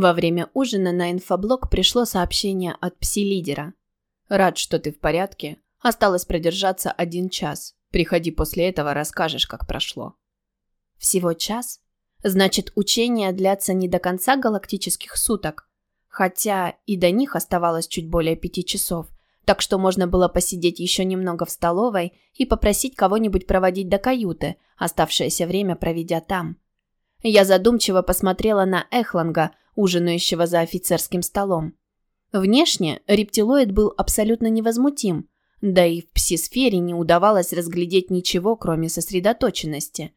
Во время ужина на инфоблог пришло сообщение от пси-лидера. «Рад, что ты в порядке. Осталось продержаться один час. Приходи после этого, расскажешь, как прошло». «Всего час? Значит, учения длятся не до конца галактических суток. Хотя и до них оставалось чуть более пяти часов, так что можно было посидеть еще немного в столовой и попросить кого-нибудь проводить до каюты, оставшееся время проведя там». Я задумчиво посмотрела на Эхланга, ужинающего за офицерским столом. Внешне рептилоид был абсолютно невозмутим, да и в псисфере не удавалось разглядеть ничего, кроме сосредоточенности.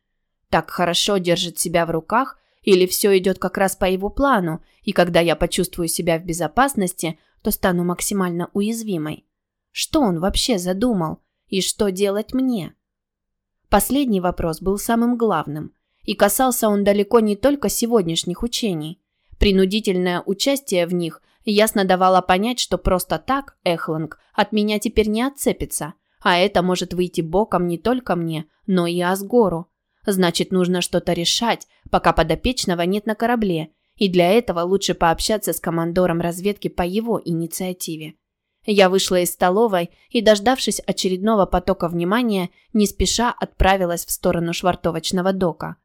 Так хорошо держит себя в руках или все идет как раз по его плану, и когда я почувствую себя в безопасности, то стану максимально уязвимой. Что он вообще задумал? И что делать мне? Последний вопрос был самым главным, и касался он далеко не только сегодняшних учений. Принудительное участие в них ясно давало понять, что просто так Эхланг от меня теперь не отцепится, а это может выйти боком не только мне, но и Асгору. Значит, нужно что-то решать, пока подопечного нет на корабле, и для этого лучше пообщаться с командором разведки по его инициативе. Я вышла из столовой и, дождавшись очередного потока внимания, не спеша отправилась в сторону швартовочного дока.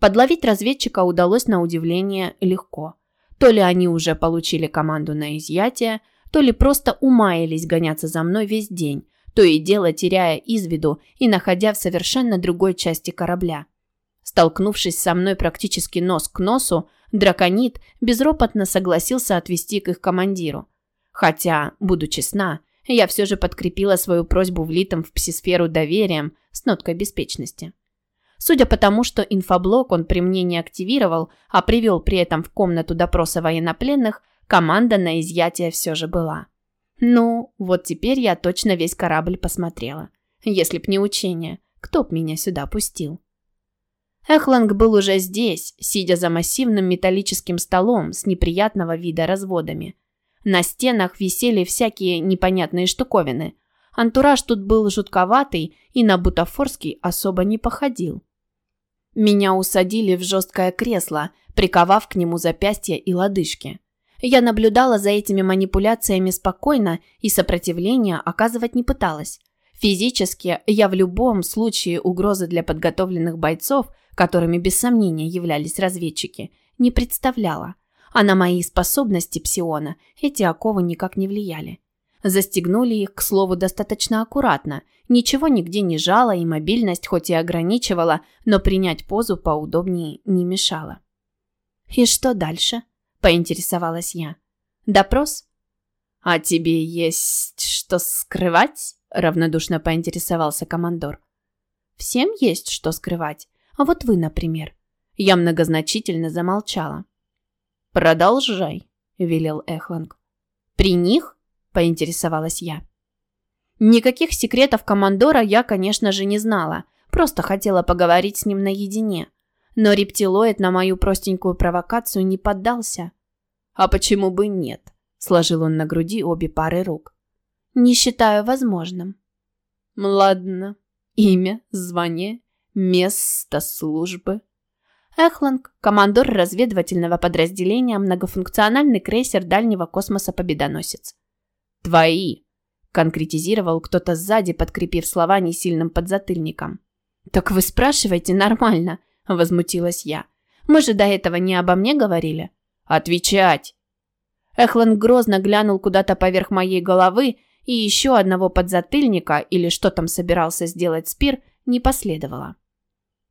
Подловить разведчика удалось на удивление легко. То ли они уже получили команду на изъятие, то ли просто умаялись гоняться за мной весь день, то и дело теряя из виду и находя в совершенно другой части корабля. Столкнувшись со мной практически нос к носу, драконит безропотно согласился отвести к их командиру. Хотя, буду честна, я все же подкрепила свою просьбу влитым в псисферу доверием с ноткой беспечности. Судя по тому, что инфоблок он при мне не активировал, а привел при этом в комнату допроса военнопленных, команда на изъятие все же была. Ну, вот теперь я точно весь корабль посмотрела. Если б не учение, кто б меня сюда пустил? Эхланг был уже здесь, сидя за массивным металлическим столом с неприятного вида разводами. На стенах висели всякие непонятные штуковины. Антураж тут был жутковатый и на бутафорский особо не походил. Меня усадили в жесткое кресло, приковав к нему запястья и лодыжки. Я наблюдала за этими манипуляциями спокойно и сопротивления оказывать не пыталась. Физически я в любом случае угрозы для подготовленных бойцов, которыми без сомнения являлись разведчики, не представляла. А на мои способности псиона эти оковы никак не влияли. Застегнули их, к слову, достаточно аккуратно. Ничего нигде не жало, и мобильность хоть и ограничивала, но принять позу поудобнее не мешала. «И что дальше?» – поинтересовалась я. «Допрос?» «А тебе есть что скрывать?» – равнодушно поинтересовался командор. «Всем есть что скрывать. А вот вы, например». Я многозначительно замолчала. «Продолжай», – велел Эхланг. «При них?» Поинтересовалась я. Никаких секретов командора я, конечно же, не знала, просто хотела поговорить с ним наедине. Но рептилоид на мою простенькую провокацию не поддался. «А почему бы нет?» – сложил он на груди обе пары рук. «Не считаю возможным». «Ладно. Имя, звание, место службы». Эхланг, командор разведывательного подразделения, многофункциональный крейсер дальнего космоса «Победоносец». «Твои», – конкретизировал кто-то сзади, подкрепив слова несильным подзатыльником. «Так вы спрашиваете нормально», – возмутилась я. «Мы же до этого не обо мне говорили». «Отвечать!» Эхланд грозно глянул куда-то поверх моей головы, и еще одного подзатыльника, или что там собирался сделать Спир, не последовало.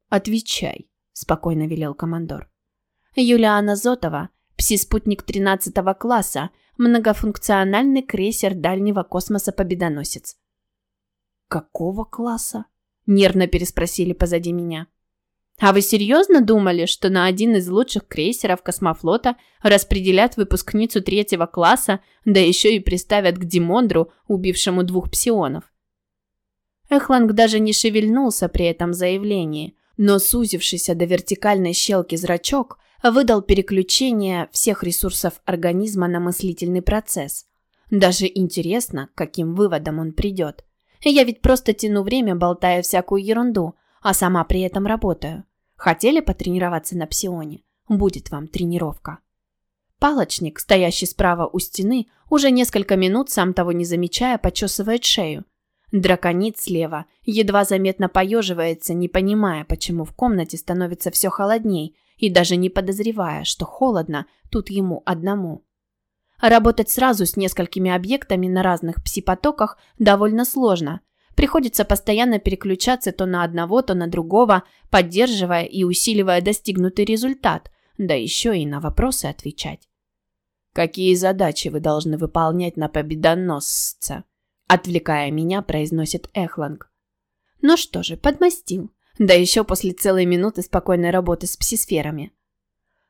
«Отвечай», – спокойно велел командор. Юлиана Зотова, пси-спутник 13 класса, многофункциональный крейсер дальнего космоса «Победоносец». «Какого класса?» – нервно переспросили позади меня. «А вы серьезно думали, что на один из лучших крейсеров космофлота распределят выпускницу третьего класса, да еще и приставят к Димондру, убившему двух псионов?» Эхланг даже не шевельнулся при этом заявлении, но сузившийся до вертикальной щелки зрачок выдал переключение всех ресурсов организма на мыслительный процесс. Даже интересно, каким выводам он придет. Я ведь просто тяну время, болтая всякую ерунду, а сама при этом работаю. Хотели потренироваться на псионе? Будет вам тренировка. Палочник, стоящий справа у стены, уже несколько минут, сам того не замечая, почесывает шею. Драконит слева едва заметно поеживается, не понимая, почему в комнате становится все холодней, и даже не подозревая, что холодно тут ему одному. Работать сразу с несколькими объектами на разных пси-потоках довольно сложно. Приходится постоянно переключаться то на одного, то на другого, поддерживая и усиливая достигнутый результат, да еще и на вопросы отвечать. «Какие задачи вы должны выполнять на победоносца?» Отвлекая меня, произносит Эхланг. Ну что же, подмастил. Да еще после целой минуты спокойной работы с псисферами.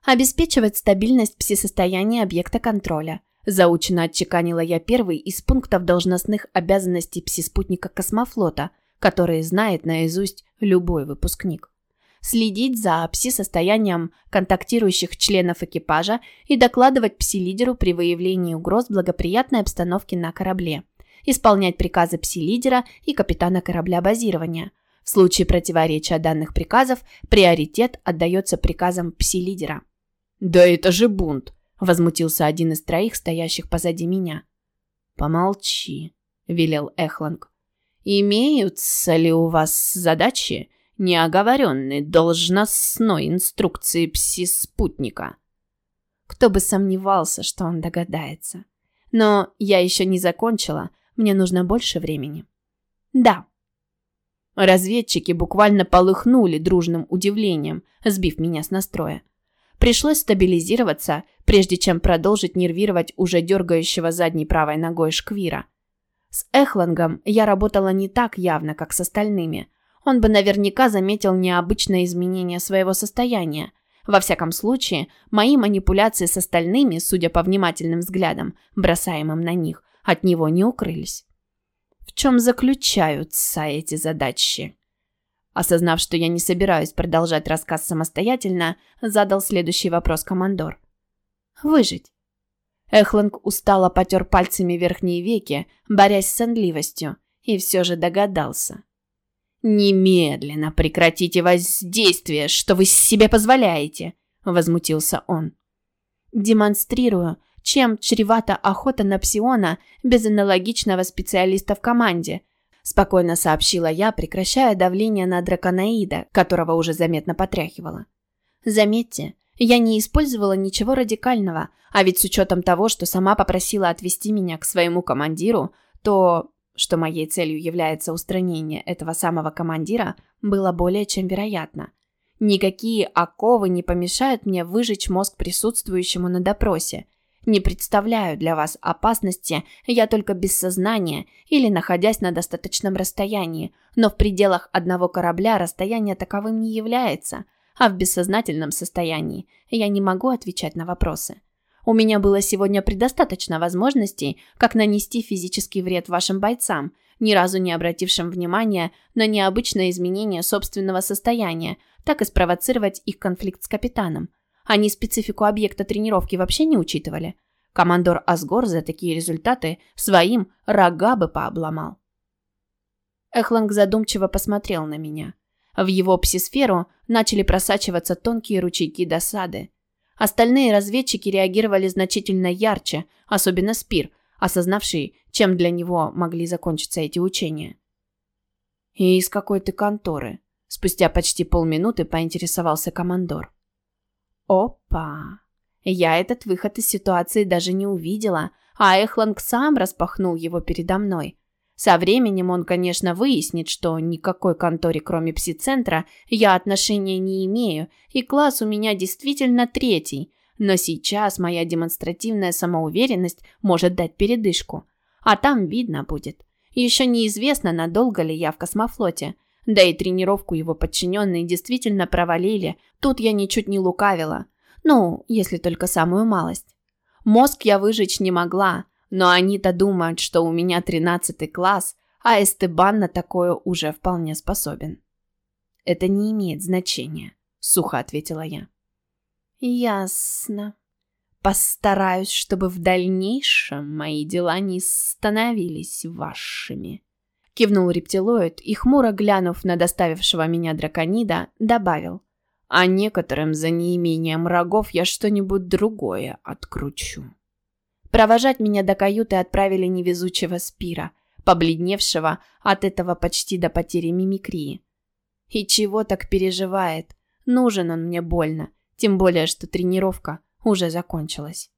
Обеспечивать стабильность пси-состояния объекта контроля. Заучено отчеканила я первый из пунктов должностных обязанностей пси-спутника космофлота, которые знает наизусть любой выпускник следить за пси-состоянием контактирующих членов экипажа и докладывать пси-лидеру при выявлении угроз благоприятной обстановки на корабле, исполнять приказы пси-лидера и капитана корабля базирования. В случае противоречия данных приказов приоритет отдается приказам пси-лидера. «Да это же бунт!» – возмутился один из троих, стоящих позади меня. «Помолчи», – велел Эхланг. «Имеются ли у вас задачи, неоговоренной должностной инструкции пси-спутника. Кто бы сомневался, что он догадается. Но я еще не закончила, мне нужно больше времени. Да. Разведчики буквально полыхнули дружным удивлением, сбив меня с настроя. Пришлось стабилизироваться, прежде чем продолжить нервировать уже дергающего задней правой ногой шквира. С Эхлангом я работала не так явно, как с остальными – он бы наверняка заметил необычное изменение своего состояния. Во всяком случае, мои манипуляции с остальными, судя по внимательным взглядам, бросаемым на них, от него не укрылись. В чем заключаются эти задачи? Осознав, что я не собираюсь продолжать рассказ самостоятельно, задал следующий вопрос командор. «Выжить». Эхланг устало потер пальцами верхние веки, борясь с сонливостью, и все же догадался. «Немедленно прекратите воздействие, что вы себе позволяете!» – возмутился он. «Демонстрирую, чем чревата охота на псиона без аналогичного специалиста в команде», – спокойно сообщила я, прекращая давление на драконаида, которого уже заметно потряхивало. «Заметьте, я не использовала ничего радикального, а ведь с учетом того, что сама попросила отвести меня к своему командиру, то что моей целью является устранение этого самого командира, было более чем вероятно. Никакие оковы не помешают мне выжечь мозг присутствующему на допросе. Не представляю для вас опасности, я только без сознания или находясь на достаточном расстоянии, но в пределах одного корабля расстояние таковым не является, а в бессознательном состоянии я не могу отвечать на вопросы. У меня было сегодня предостаточно возможностей, как нанести физический вред вашим бойцам, ни разу не обратившим внимания на необычное изменение собственного состояния, так и спровоцировать их конфликт с капитаном. Они специфику объекта тренировки вообще не учитывали. Командор Асгор за такие результаты своим рога бы пообломал. Эхланг задумчиво посмотрел на меня. В его псисферу начали просачиваться тонкие ручейки досады. Остальные разведчики реагировали значительно ярче, особенно Спир, осознавший, чем для него могли закончиться эти учения. «И из какой ты конторы?» Спустя почти полминуты поинтересовался командор. «Опа! Я этот выход из ситуации даже не увидела, а Эхланг сам распахнул его передо мной. Со временем он, конечно, выяснит, что никакой конторе, кроме пси-центра, я отношения не имею, и класс у меня действительно третий. Но сейчас моя демонстративная самоуверенность может дать передышку. А там видно будет. Еще неизвестно, надолго ли я в космофлоте. Да и тренировку его подчиненные действительно провалили. Тут я ничуть не лукавила. Ну, если только самую малость. Мозг я выжечь не могла, но они-то думают, что у меня тринадцатый класс, а Эстебан на такое уже вполне способен. Это не имеет значения, сухо ответила я. Ясно. Постараюсь, чтобы в дальнейшем мои дела не становились вашими. Кивнул рептилоид и, хмуро глянув на доставившего меня драконида, добавил. А некоторым за неимением рогов я что-нибудь другое откручу. Провожать меня до каюты отправили невезучего Спира, побледневшего от этого почти до потери мимикрии. И чего так переживает? Нужен он мне больно, тем более, что тренировка уже закончилась.